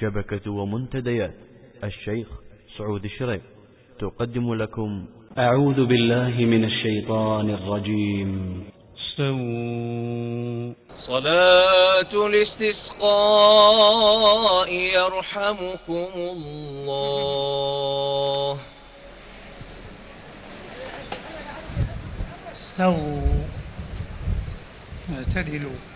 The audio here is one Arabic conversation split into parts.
شبكة ومنتديات. الشيخ سعود الشريف تقدم لكم. أعوذ بالله من الشيطان الرجيم. استووا صلاة الاستسقاء يرحمكم الله. استووا. اعتدلوا.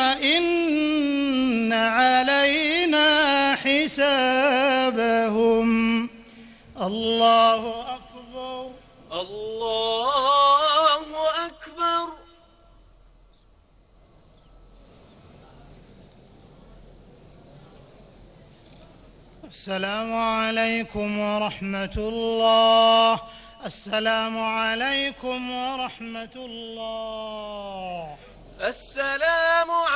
إن علينا حسابهم. الله أكبر. الله أكبر. السلام عليكم ورحمة الله. السلام عليكم ورحمة الله. السلام